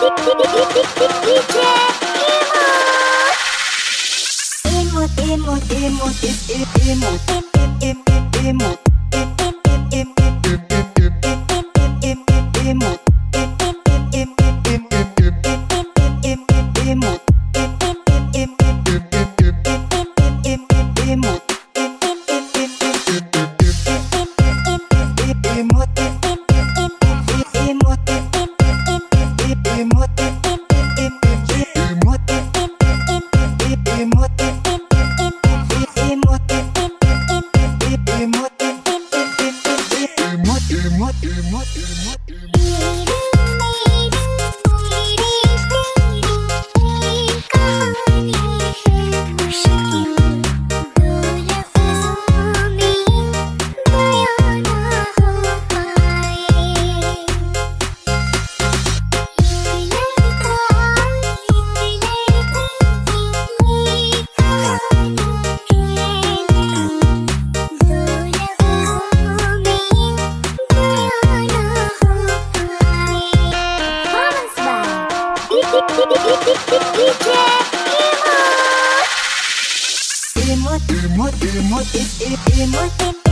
em một em một em một em em em một em em em em em một Eat Imut, imut, imut, imut, imut, imut.